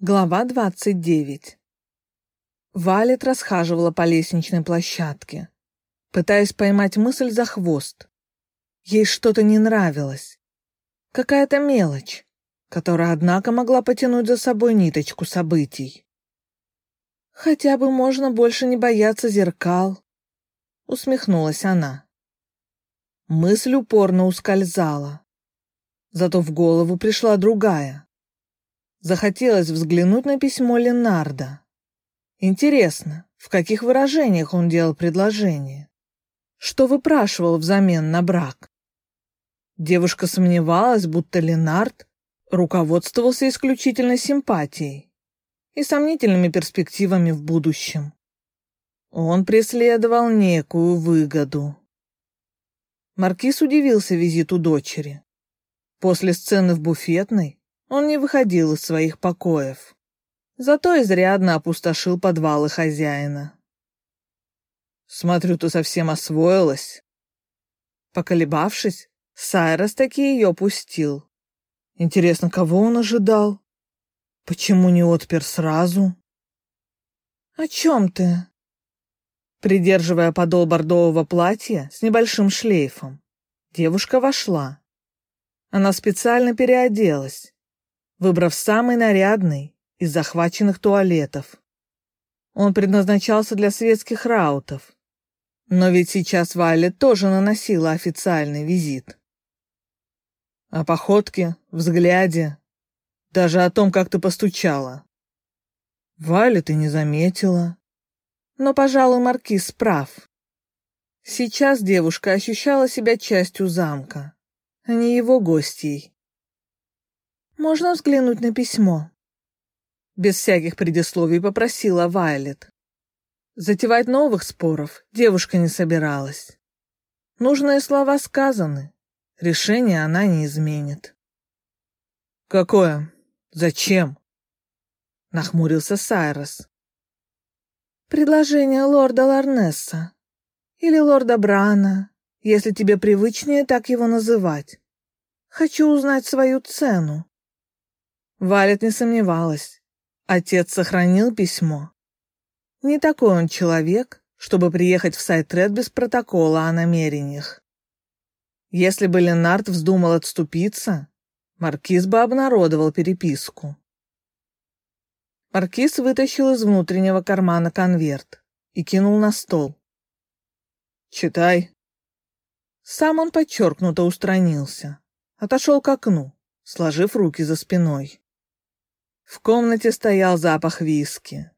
Глава 29. Валет расхаживала по лестничной площадке, пытаясь поймать мысль за хвост. Ей что-то не нравилось. Какая-то мелочь, которая, однако, могла потянуть за собой ниточку событий. «Хотя бы можно больше не бояться зеркал», — усмехнулась она. Мысль упорно ускользала. Зато в голову пришла другая. Захотелось взглянуть на письмо Ленарда. Интересно, в каких выражениях он делал предложение? Что выпрашивал взамен на брак? Девушка сомневалась, будто Ленард руководствовался исключительно симпатией и сомнительными перспективами в будущем. Он преследовал некую выгоду. Маркиз удивился визиту дочери. После сцены в буфетной он не выходил из своих покоев. Зато изрядно опустошил подвалы хозяина. «Смотрю, ты совсем освоилась». Поколебавшись, Сайрос таки ее пустил. Интересно, кого он ожидал? Почему не отпер сразу? «О чем ты?» Придерживая подол бордового платья с небольшим шлейфом, девушка вошла. Она специально переоделась, выбрав самый нарядный из захваченных туалетов. Он предназначался для светских раутов. Но ведь сейчас Вайлет тоже наносила официальный визит. О походке, взгляде, даже о том, как ты постучала. Вайлет ты не заметила. Но, пожалуй, Маркиз прав. Сейчас девушка ощущала себя частью замка, а не его гостьей. Можно взглянуть на письмо?» Без всяких предисловий попросила Вайлет. Затевать новых споров девушка не собиралась. Нужные слова сказаны. Решение она не изменит. «Какое? Зачем?» Нахмурился Сайрос. «Предложение лорда Ларнесса. Или лорда Брана, если тебе привычнее так его называть. Хочу узнать свою цену». Валет не сомневалась. Отец сохранил письмо. Не такой он человек, чтобы приехать в Сайтред без протокола о намерениях. Если бы Ленард вздумал отступиться, Маркиз бы обнародовал переписку. Маркиз вытащил из внутреннего кармана конверт и кинул на стол. «Читай». Сам он подчеркнуто устранился, отошел к окну, сложив руки за спиной. В комнате стоял запах виски,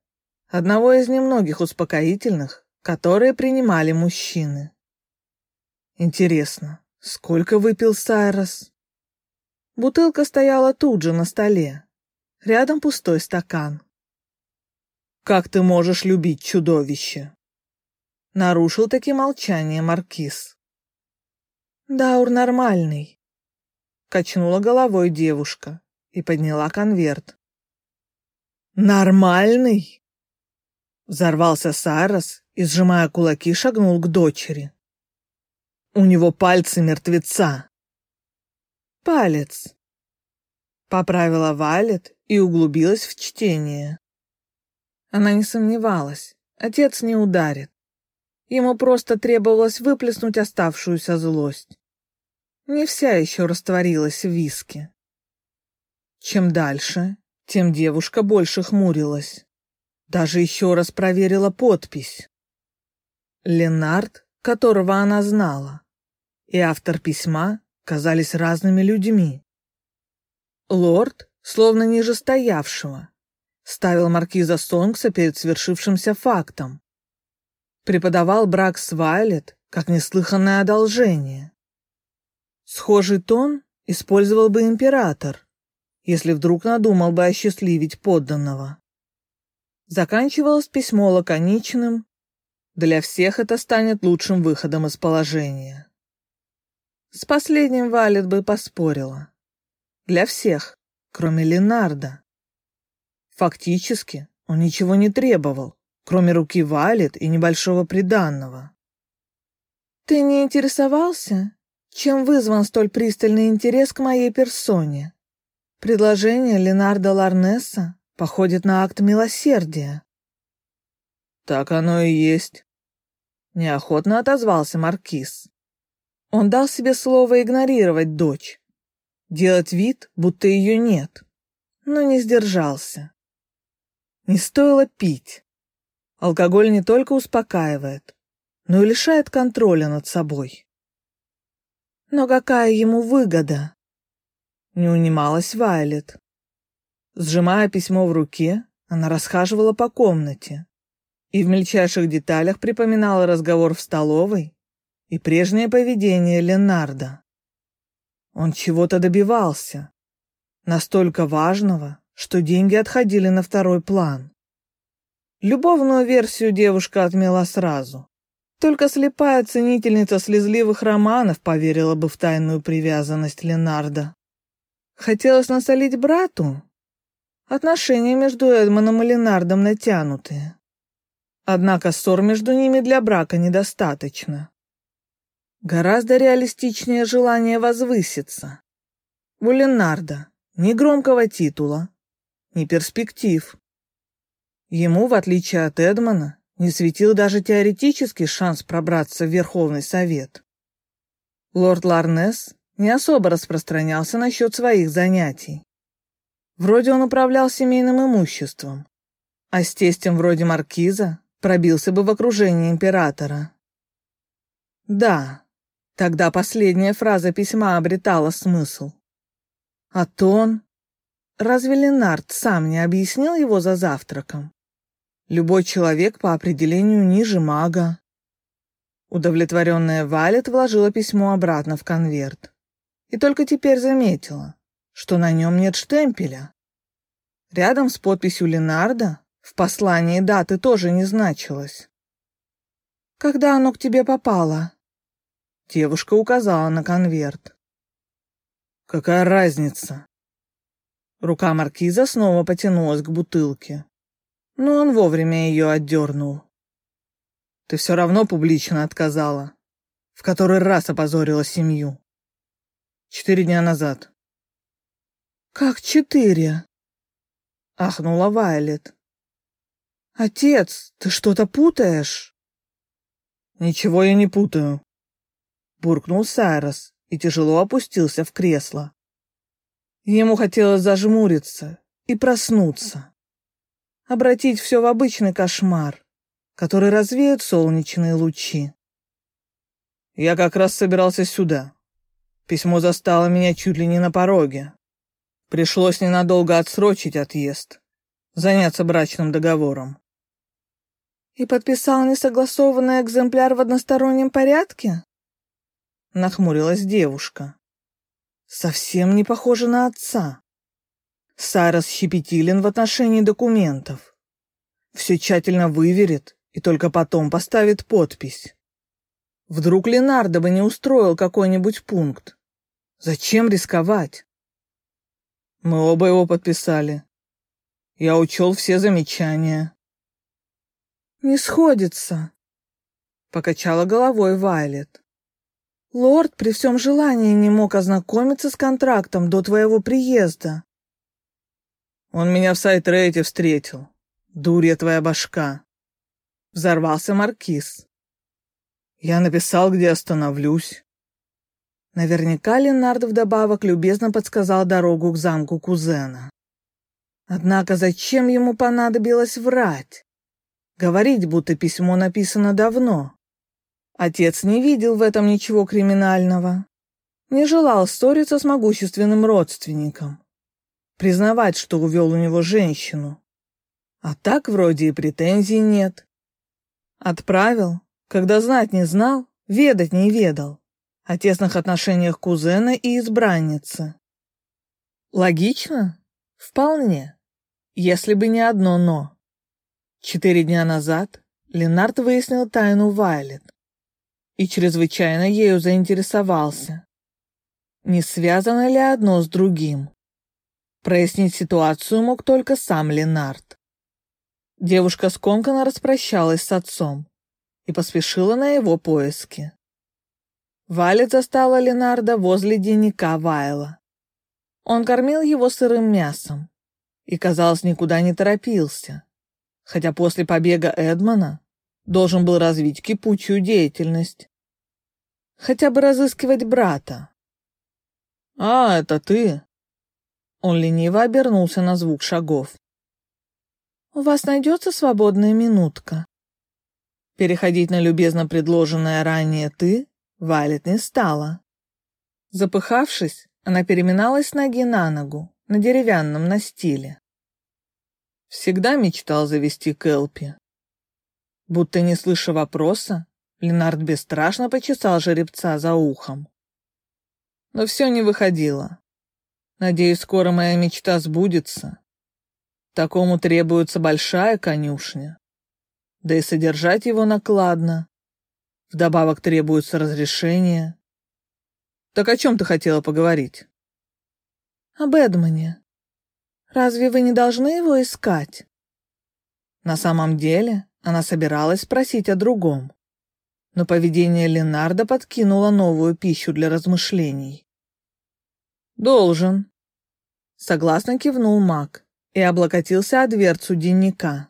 одного из немногих успокоительных, которые принимали мужчины. Интересно, сколько выпил Сайрос? Бутылка стояла тут же на столе, рядом пустой стакан. «Как ты можешь любить чудовище?» Нарушил таки молчание Маркиз. «Даур нормальный», — качнула головой девушка и подняла конверт. «Нормальный?» Взорвался Сарас и, сжимая кулаки, шагнул к дочери. «У него пальцы мертвеца». «Палец», — поправила Валет и углубилась в чтение. Она не сомневалась, отец не ударит. Ему просто требовалось выплеснуть оставшуюся злость. Не вся еще растворилась в виске. Чем дальше, тем девушка больше хмурилась. Даже еще раз проверила подпись. Ленард, которого она знала, и автор письма казались разными людьми. Лорд, словно ниже стоявшего, ставил маркиза Сонгса перед свершившимся фактом. Преподавал брак с Вайлет как неслыханное одолжение. Схожий тон использовал бы император, если вдруг надумал бы осчастливить подданного. Заканчивалось письмо лаконичным «Для всех это станет лучшим выходом из положения». С последним Валет бы поспорила. Для всех, кроме Ленарда. Фактически он ничего не требовал, кроме руки Валет и небольшого приданного. «Ты не интересовался, чем вызван столь пристальный интерес к моей персоне?» Предложение Ленарда Ларнеса походит на акт милосердия. Так оно и есть. Неохотно отозвался Маркиз. Он дал себе слово игнорировать дочь, делать вид, будто ее нет, но не сдержался. Не стоило пить. Алкоголь не только успокаивает, но и лишает контроля над собой. Но какая ему выгода? Не унималась Вайлет. Сжимая письмо в руке, она расхаживала по комнате и в мельчайших деталях припоминала разговор в столовой и прежнее поведение Ленарда. Он чего-то добивался, настолько важного, что деньги отходили на второй план. Любовную версию девушка отмела сразу. Только слепая ценительница слезливых романов поверила бы в тайную привязанность Ленарда. Хотелось насолить брату? Отношения между Эдмоном и Ленардом натянутые. Однако ссор между ними для брака недостаточно. Гораздо реалистичнее желание возвыситься. У Ленарда ни громкого титула, ни перспектив. Ему, в отличие от Эдмона, не светил даже теоретический шанс пробраться в Верховный Совет. Лорд Ларнес не особо распространялся насчет своих занятий. Вроде он управлял семейным имуществом, а с тестем вроде маркиза пробился бы в окружение императора. Да, тогда последняя фраза письма обретала смысл. А тон... Разве Ленард сам не объяснил его за завтраком? Любой человек по определению ниже мага. Удовлетворенная Валет вложила письмо обратно в конверт. И только теперь заметила, что на нем нет штемпеля. Рядом с подписью Ленарда в послании даты тоже не значилось. «Когда оно к тебе попало?» Девушка указала на конверт. «Какая разница?» Рука маркиза снова потянулась к бутылке но он вовремя ее отдернул. Ты все равно публично отказала. В который раз опозорила семью. Четыре дня назад. Как четыре? Ахнула Вайлет. Отец, ты что-то путаешь? Ничего я не путаю. Буркнул Сайрос и тяжело опустился в кресло. Ему хотелось зажмуриться и проснуться обратить все в обычный кошмар, который развеет солнечные лучи. Я как раз собирался сюда. Письмо застало меня чуть ли не на пороге. Пришлось ненадолго отсрочить отъезд, заняться брачным договором. И подписал несогласованный экземпляр в одностороннем порядке? Нахмурилась девушка. Совсем не похоже на отца. Сайрос щепетилен в отношении документов. Все тщательно выверит и только потом поставит подпись. Вдруг Ленардо бы не устроил какой-нибудь пункт. Зачем рисковать? Мы оба его подписали. Я учел все замечания. Не сходится, покачала головой Вайлет. Лорд при всем желании не мог ознакомиться с контрактом до твоего приезда. Он меня в сайт-рейте встретил. Дурья твоя башка. Взорвался маркиз. Я написал, где остановлюсь. Наверняка Ленард вдобавок любезно подсказал дорогу к замку кузена. Однако зачем ему понадобилось врать? Говорить, будто письмо написано давно. Отец не видел в этом ничего криминального. Не желал ссориться с могущественным родственником признавать, что увел у него женщину. А так вроде и претензий нет. Отправил, когда знать не знал, ведать не ведал о тесных отношениях кузена и избранницы. Логично? Вполне. Если бы не одно «но». Четыре дня назад Ленард выяснил тайну Вайлет и чрезвычайно ею заинтересовался. Не связано ли одно с другим? Прояснить ситуацию мог только сам Ленард. Девушка скомканно распрощалась с отцом и поспешила на его поиски. Валет застала Ленарда возле денника Вайла. Он кормил его сырым мясом и, казалось, никуда не торопился, хотя после побега Эдмона должен был развить кипучую деятельность. Хотя бы разыскивать брата. «А, это ты?» Он лениво обернулся на звук шагов. «У вас найдется свободная минутка?» Переходить на любезно предложенное ранее «ты» Валет не стала. Запыхавшись, она переминалась ноги на ногу на деревянном настиле. Всегда мечтал завести Кэлпи. Будто не слыша вопроса, Ленард бесстрашно почесал жеребца за ухом. Но все не выходило. Надеюсь, скоро моя мечта сбудется. Такому требуется большая конюшня. Да и содержать его накладно. Вдобавок требуется разрешение. Так о чем ты хотела поговорить? Об Эдмоне. Разве вы не должны его искать? На самом деле, она собиралась спросить о другом. Но поведение Ленарда подкинуло новую пищу для размышлений. «Должен», — согласно кивнул маг и облокотился о дверцу дневника.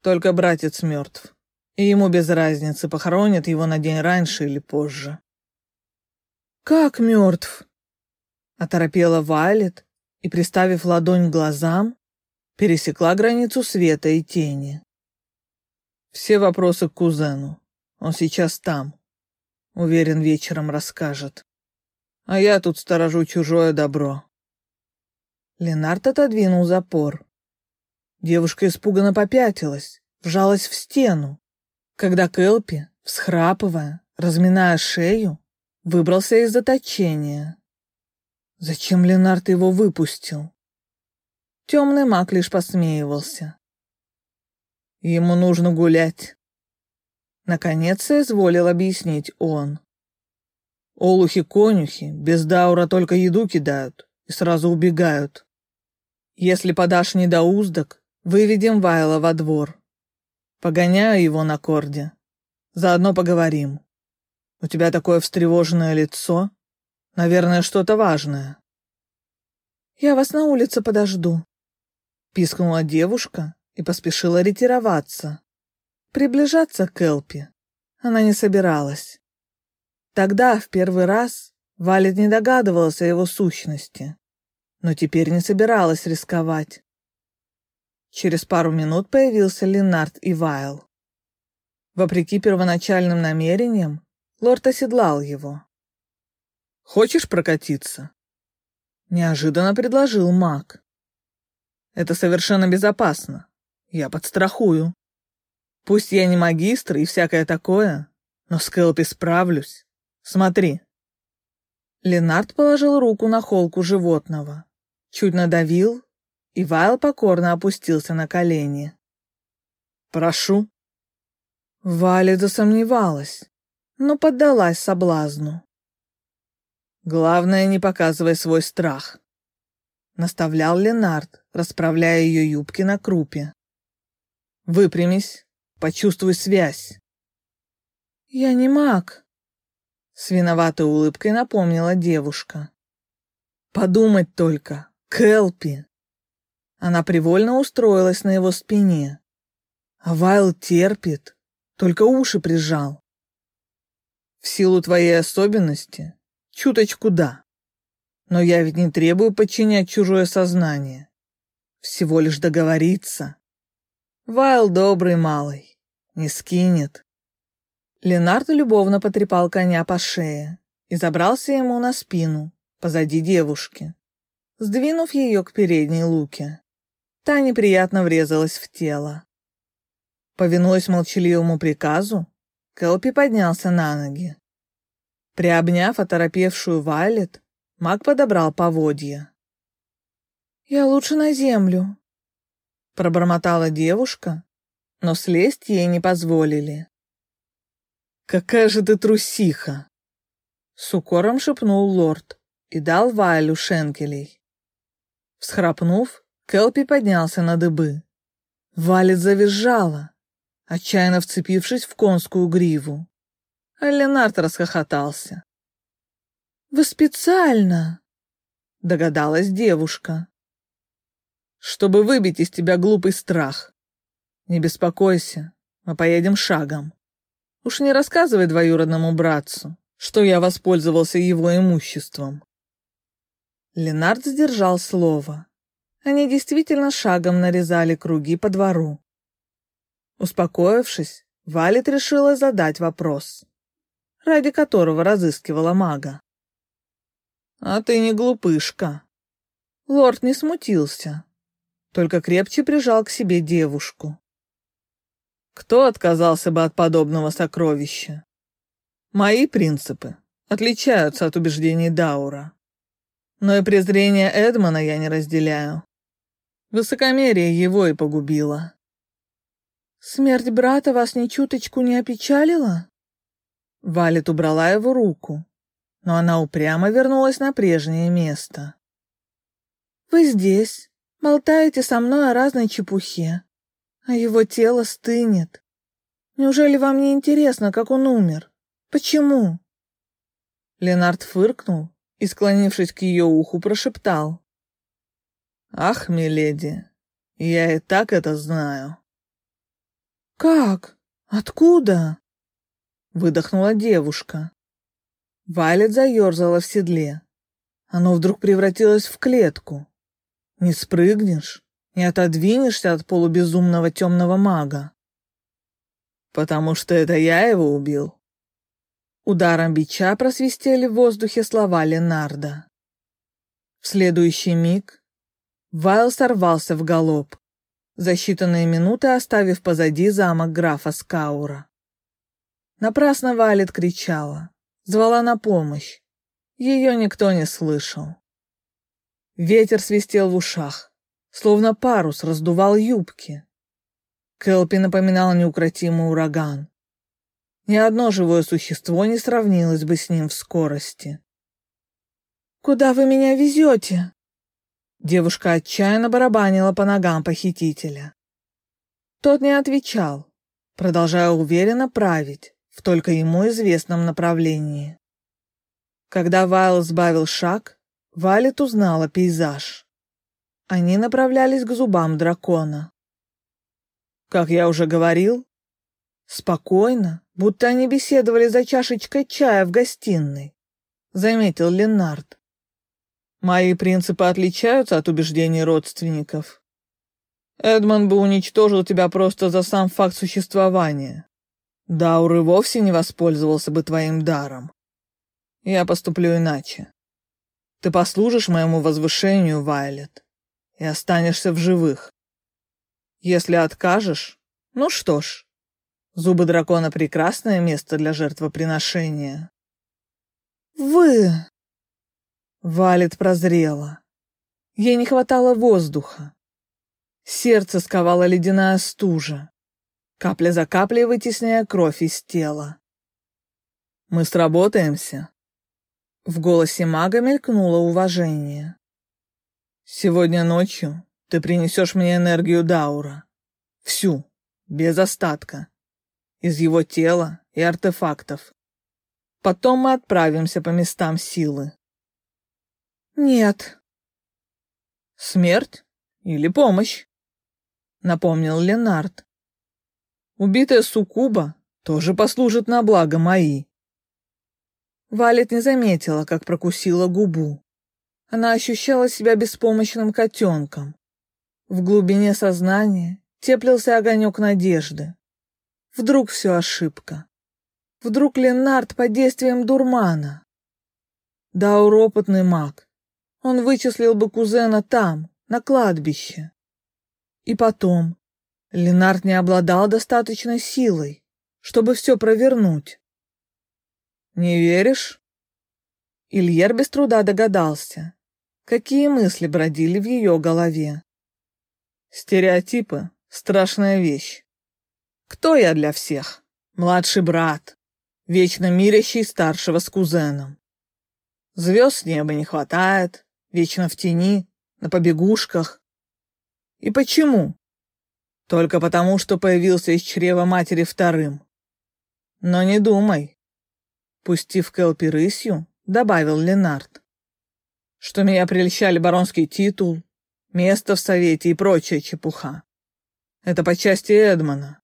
«Только братец мертв, и ему без разницы, похоронят его на день раньше или позже». «Как мертв?» — оторопела Вайлет и, приставив ладонь к глазам, пересекла границу света и тени. Все вопросы к кузену. Он сейчас там. Уверен, вечером расскажет. А я тут сторожу чужое добро. Ленард отодвинул запор. Девушка испуганно попятилась, вжалась в стену, когда Кэлпи, всхрапывая, разминая шею, выбрался из заточения. Зачем Ленард его выпустил? Темный маг лишь посмеивался. Ему нужно гулять. Наконец соизволил объяснить он. Олухи-конюхи без даура только еду кидают и сразу убегают. Если подашь недоуздок, выведем Вайла во двор. Погоняю его на корде. Заодно поговорим. У тебя такое встревоженное лицо. Наверное, что-то важное. Я вас на улице подожду. Пискнула девушка и поспешила ретироваться. Приближаться к Элпи она не собиралась. Тогда, в первый раз, Валет не догадывалась о его сущности, но теперь не собиралась рисковать. Через пару минут появился Ленард и Вайл. Вопреки первоначальным намерениям, лорд оседлал его. «Хочешь прокатиться?» Неожиданно предложил маг. «Это совершенно безопасно. Я подстрахую. Пусть я не магистр и всякое такое, но с Кэлпи справлюсь. Смотри». Ленард положил руку на холку животного, чуть надавил, и Вайл покорно опустился на колени. «Прошу». Валя засомневалась, но поддалась соблазну. «Главное, не показывай свой страх», — наставлял Ленард, расправляя ее юбки на крупе. Выпрямись, почувствуй связь. Я не маг, с виноватой улыбкой напомнила девушка. Подумать только, Келпи. Она привольно устроилась на его спине. А Вайл терпит, только уши прижал. В силу твоей особенности, чуточку да. Но я ведь не требую подчинять чужое сознание. Всего лишь договориться. Вайл добрый малый, не скинет. Ленард любовно потрепал коня по шее и забрался ему на спину, позади девушки, сдвинув ее к передней луке. Та неприятно врезалась в тело. Повинуясь молчаливому приказу, Келпи поднялся на ноги. Приобняв оторопевшую Вайлет, маг подобрал поводья. «Я лучше на землю», Пробормотала девушка, но слезть ей не позволили. «Какая же ты трусиха!» С укором шепнул лорд и дал Вайлю шенкелей. Всхрапнув, Келпи поднялся на дыбы. Валет завизжала, отчаянно вцепившись в конскую гриву. А Ленард расхохотался. «Вы специально!» — догадалась девушка. чтобы выбить из тебя глупый страх. Не беспокойся, мы поедем шагом. Уж не рассказывай двоюродному братцу, что я воспользовался его имуществом. Ленард сдержал слово. Они действительно шагом нарезали круги по двору. Успокоившись, Валет решила задать вопрос, ради которого разыскивала мага. «А ты не глупышка». Лорд не смутился, только крепче прижал к себе девушку. Кто отказался бы от подобного сокровища? Мои принципы отличаются от убеждений Даура. Но и презрение Эдмона я не разделяю. Высокомерие его и погубило. «Смерть брата вас ни чуточку не опечалила?» Валет убрала его руку, но она упрямо вернулась на прежнее место. «Вы здесь, болтаете со мной о разной чепухе, а его тело стынет. Неужели вам не интересно, как он умер? Почему?» Ленард фыркнул и, склонившись к ее уху, прошептал. «Ах, миледи, я и так это знаю». «Как? Откуда?» — выдохнула девушка. Валет заерзала в седле. Оно вдруг превратилось в клетку. Не спрыгнешь, не отодвинешься от полубезумного темного мага. «Потому что это я его убил». Ударом бича просвистели в воздухе слова Ленарда. В следующий миг Вайл сорвался в галоп, за считанные минуты оставив позади замок графа Скаура. Напрасно Валет кричала, звала на помощь. Ее никто не слышал. Ветер свистел в ушах, словно парус раздувал юбки. Келпи напоминал неукротимый ураган. Ни одно живое существо не сравнилось бы с ним в скорости. «Куда вы меня везете?» Девушка отчаянно барабанила по ногам похитителя. Тот не отвечал, продолжая уверенно править в только ему известном направлении. Когда Вайл сбавил шаг, Валет узнала пейзаж. Они направлялись к зубам дракона. Как я уже говорил, спокойно, будто они беседовали за чашечкой чая в гостиной, заметил Ленард. Мои принципы отличаются от убеждений родственников. Эдмон бы уничтожил тебя просто за сам факт существования. Даур и вовсе не воспользовался бы твоим даром. Я поступлю иначе. Ты послужишь моему возвышению, Вайлет, и останешься в живых. Если откажешь, ну что ж, зубы дракона — прекрасное место для жертвоприношения. Вы... Валет прозрела. Ей не хватало воздуха. Сердце сковало ледяная стужа, капля за каплей вытесняя кровь из тела. «Мы сработаемся?» В голосе мага мелькнуло уважение. «Сегодня ночью ты принесешь мне энергию Даура. Всю, без остатка. Из его тела и артефактов. Потом мы отправимся по местам силы. «Нет». «Смерть или помощь?» — напомнил Ленард. «Убитая суккуба тоже послужит на благо мои». Валет не заметила, как прокусила губу. Она ощущала себя беспомощным котенком. В глубине сознания теплился огонек надежды. Вдруг все ошибка. Вдруг Ленард под действием дурмана. Даур опытный маг, он вычислил бы кузена там, на кладбище. И потом, Ленард не обладал достаточной силой, чтобы все провернуть. «Не веришь?» Ильер без труда догадался, какие мысли бродили в ее голове. «Стереотипы — страшная вещь. Кто я для всех? Младший брат, вечно мирящий старшего с кузеном. Звезд неба не хватает, вечно в тени, на побегушках. И почему? Только потому, что появился из чрева матери вторым. Но не думай. Пустив Кэлпи рысью, добавил Ленард, что меня прельщали баронский титул, место в совете и прочая чепуха. Это по части Эдмона.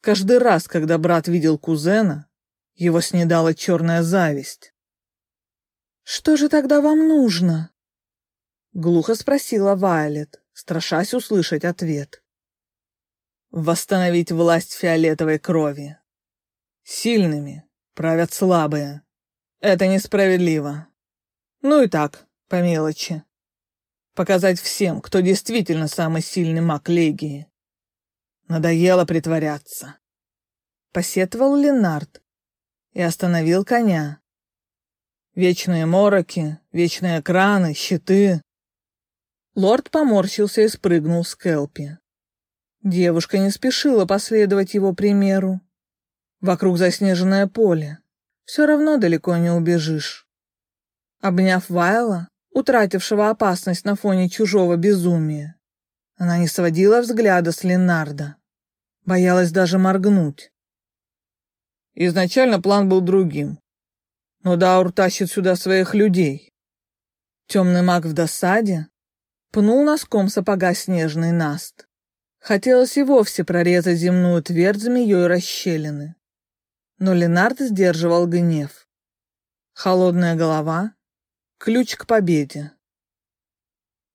Каждый раз, когда брат видел кузена, его снедала черная зависть. «Что же тогда вам нужно?» Глухо спросила Вайлет, страшась услышать ответ. «Восстановить власть фиолетовой крови. Сильными правят слабые. Это несправедливо. Ну и так, по мелочи. Показать всем, кто действительно самый сильный маг Легии. Надоело притворяться. Посетовал Ленард и остановил коня. Вечные мороки, вечные экраны, щиты. Лорд поморщился и спрыгнул с Келпи. Девушка не спешила последовать его примеру. Вокруг заснеженное поле. Все равно далеко не убежишь. Обняв Вайла, утратившего опасность на фоне чужого безумия, она не сводила взгляда с Ленарда. Боялась даже моргнуть. Изначально план был другим. Но Даур тащит сюда своих людей. Темный маг в досаде пнул носком сапога снежный наст. Хотелось и вовсе прорезать земную твердь змеей расщелины. Но Ленард сдерживал гнев. Холодная голова — ключ к победе.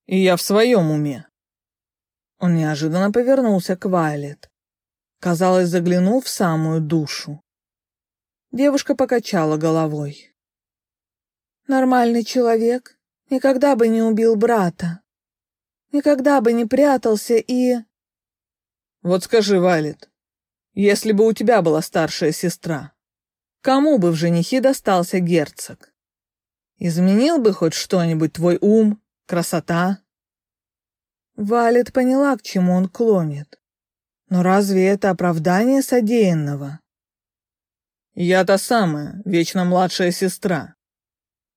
И я в своем уме. Он неожиданно повернулся к Вайлет. Казалось, заглянул в самую душу. Девушка покачала головой. Нормальный человек никогда бы не убил брата. Никогда бы не прятался и... Вот скажи, Вайлет, если бы у тебя была старшая сестра, кому бы в женихе достался герцог? Изменил бы хоть что-нибудь твой ум, красота? Валет поняла, к чему он клонит. Но разве это оправдание содеянного? Я та самая, вечно младшая сестра,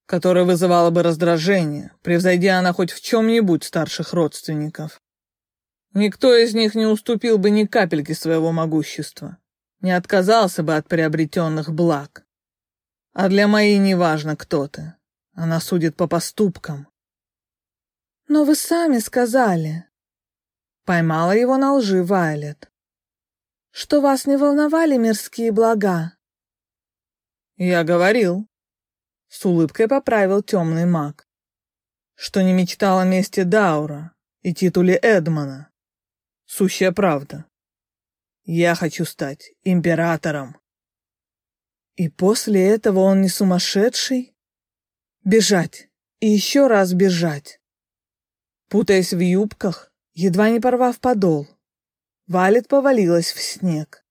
которая вызывала бы раздражение, превзойдя она хоть в чем-нибудь старших родственников. Никто из них не уступил бы ни капельки своего могущества, не отказался бы от приобретенных благ. А для моей неважно, кто ты. Она судит по поступкам. Но вы сами сказали. Поймала его на лжи Вайлет. Что вас не волновали мирские блага? Я говорил. С улыбкой поправил темный маг. Что не мечтал о месте Даура и титуле Эдмона. Сущая правда. Я хочу стать императором. И после этого он не сумасшедший? Бежать. И еще раз бежать. Путаясь в юбках, едва не порвав подол, Валет повалилась в снег.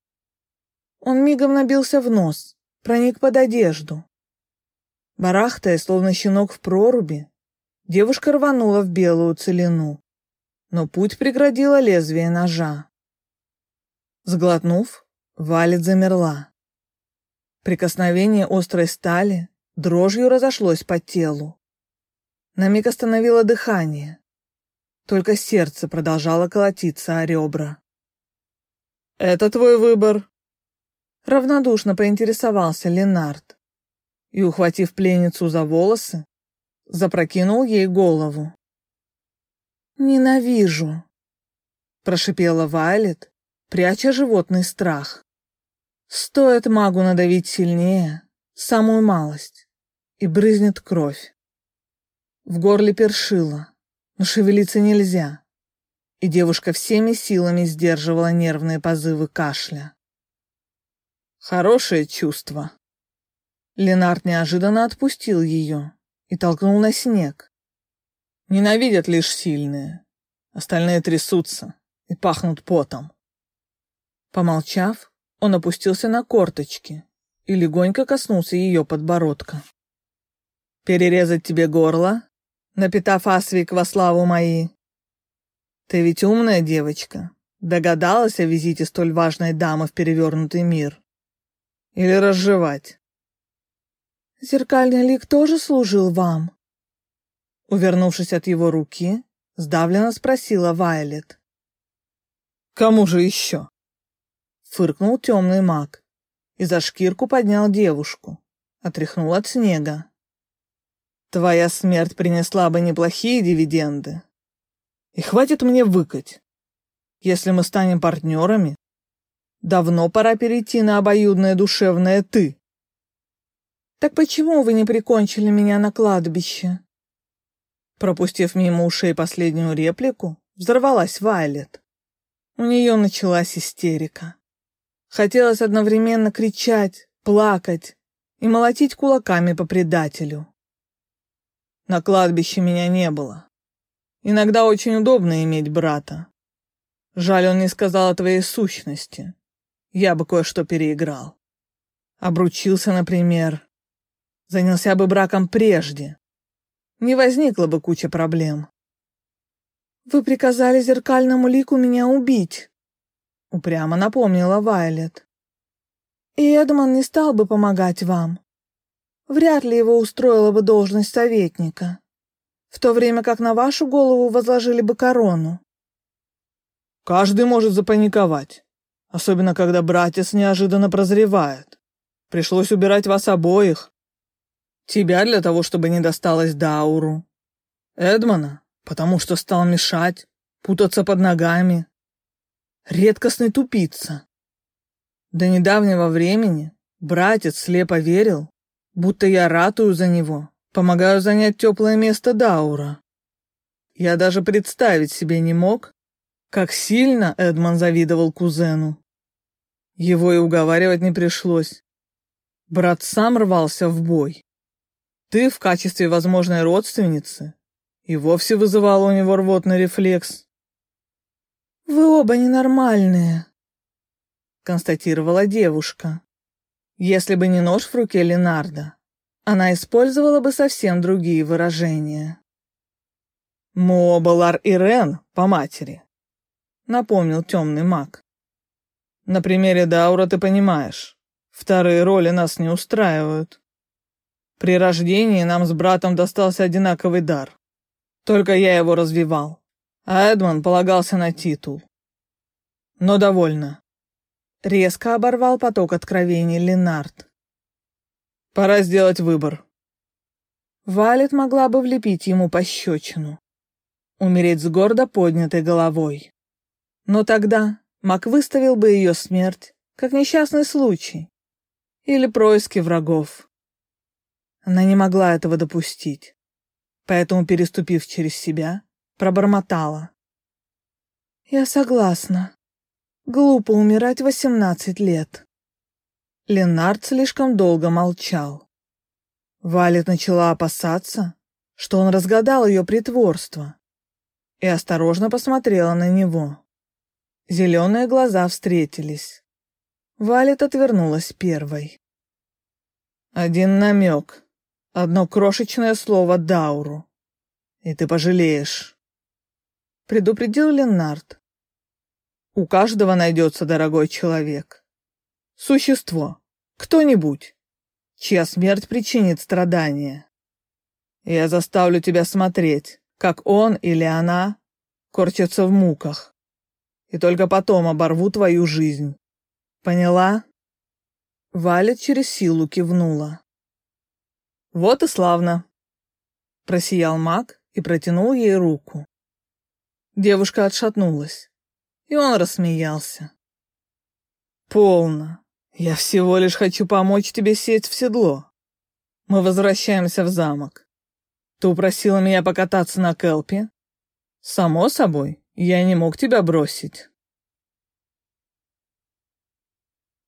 Он мигом набился в нос, проник под одежду. Барахтая, словно щенок в проруби, девушка рванула в белую целину но путь преградило лезвие ножа. Сглотнув, Валет замерла. Прикосновение острой стали дрожью разошлось по телу. На миг остановило дыхание. Только сердце продолжало колотиться о ребра. «Это твой выбор?» Равнодушно поинтересовался Ленард и, ухватив пленницу за волосы, запрокинул ей голову. «Ненавижу!» — прошипела Вайлет, пряча животный страх. Стоит магу надавить сильнее, самую малость, и брызнет кровь. В горле першило, но шевелиться нельзя, и девушка всеми силами сдерживала нервные позывы кашля. Хорошее чувство. Ленард неожиданно отпустил ее и толкнул на снег, Ненавидят лишь сильные. Остальные трясутся и пахнут потом. Помолчав, он опустился на корточки и легонько коснулся ее подбородка. «Перерезать тебе горло, напитав асвик во славу мои? Ты ведь умная девочка, догадалась о визите столь важной дамы в перевернутый мир? Или разжевать?» «Зеркальный лик тоже служил вам?» Увернувшись от его руки, сдавленно спросила Вайлет. «Кому же еще?» Фыркнул темный маг и за шкирку поднял девушку, отряхнул от снега. «Твоя смерть принесла бы неплохие дивиденды. И хватит мне выкать. Если мы станем партнерами, давно пора перейти на обоюдное душевное «ты». Так почему вы не прикончили меня на кладбище? Пропустив мимо ушей последнюю реплику, взорвалась Вайлет. У нее началась истерика. Хотелось одновременно кричать, плакать и молотить кулаками по предателю. На кладбище меня не было. Иногда очень удобно иметь брата. Жаль, он не сказал о твоей сущности. Я бы кое-что переиграл. Обручился, например. Занялся бы браком прежде. Не возникло бы куча проблем. «Вы приказали зеркальному лику меня убить», — упрямо напомнила Вайлет. «И Эдмон не стал бы помогать вам. Вряд ли его устроила бы должность советника, в то время как на вашу голову возложили бы корону. Каждый может запаниковать, особенно когда братец неожиданно прозревает. Пришлось убирать вас обоих. Тебя для того, чтобы не досталось Дауру. Эдмона, потому что стал мешать, путаться под ногами. Редкостный тупица. До недавнего времени братец слепо верил, будто я ратую за него, помогаю занять теплое место Даура. Я даже представить себе не мог, как сильно Эдмон завидовал кузену. Его и уговаривать не пришлось. Брат сам рвался в бой. Ты в качестве возможной родственницы и вовсе вызывал у него рвотный рефлекс. «Вы оба ненормальные», — констатировала девушка. Если бы не нож в руке Ленарда, она использовала бы совсем другие выражения. «Мобалар и Рен по матери», напомнил темный маг. На примере Даура ты понимаешь, вторые роли нас не устраивают. При рождении нам с братом достался одинаковый дар. Только я его развивал, а Эдмон полагался на титул. Но довольно. Резко оборвал поток откровений Ленард. Пора сделать выбор. Валет могла бы влепить ему пощечину. Умереть с гордо поднятой головой. Но тогда Мак выставил бы ее смерть как несчастный случай или происки врагов. Она не могла этого допустить, поэтому, переступив через себя, пробормотала. «Я согласна. Глупо умирать восемнадцать лет». Ленард слишком долго молчал. Валет начала опасаться, что он разгадал ее притворство, и осторожно посмотрела на него. Зеленые глаза встретились. Валет отвернулась первой. Один намек, одно крошечное слово Дауру, и ты пожалеешь. Предупредил Ленард. У каждого найдется дорогой человек. Существо, кто-нибудь, чья смерть причинит страдания. Я заставлю тебя смотреть, как он или она корчатся в муках и только потом оборву твою жизнь. Поняла?» Валя через силу кивнула. «Вот и славно!» Просиял маг и протянул ей руку. Девушка отшатнулась, и он рассмеялся. «Полно. Я всего лишь хочу помочь тебе сесть в седло. Мы возвращаемся в замок. Ты упросила меня покататься на Келпе? Само собой, я не мог тебя бросить.